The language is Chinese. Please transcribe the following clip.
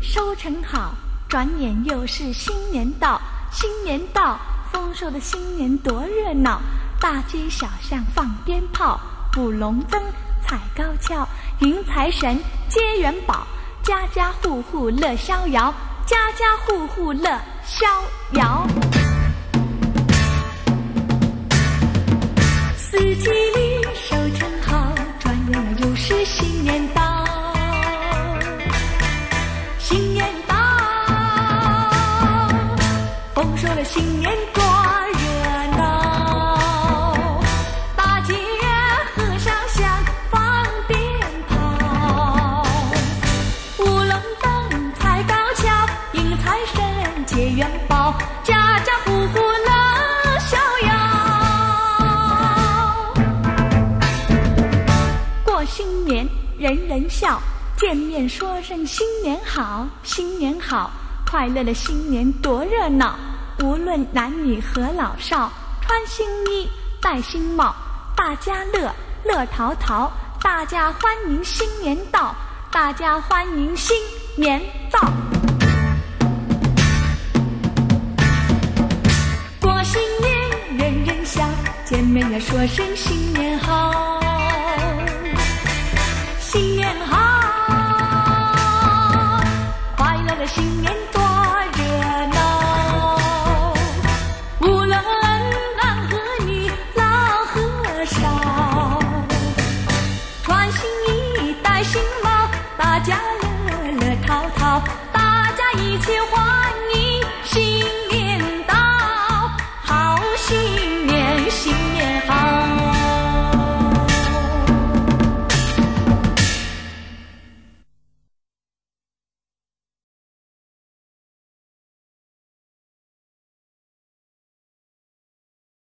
收成好，转眼又是新年到。新年到，丰收的新年多热闹！大街小巷放鞭炮，舞龙灯，踩高跷，迎财神，接元宝，家家户户乐逍遥，家家户户乐逍遥。丰收的新年多热闹，大街和尚香放鞭炮，舞龙灯，踩高跷，迎财神，接元宝，家家户户乐逍遥。过新年，人人笑，见面说声新年好，新年好，快乐的新年多热闹。无论男女和老少，穿新衣，戴新帽，大家乐乐淘淘，大家欢迎新年到，大家欢迎新年到。过新年，人人笑，见面要说声新年好，新年好，快乐的新年兴旺，大家乐乐淘淘。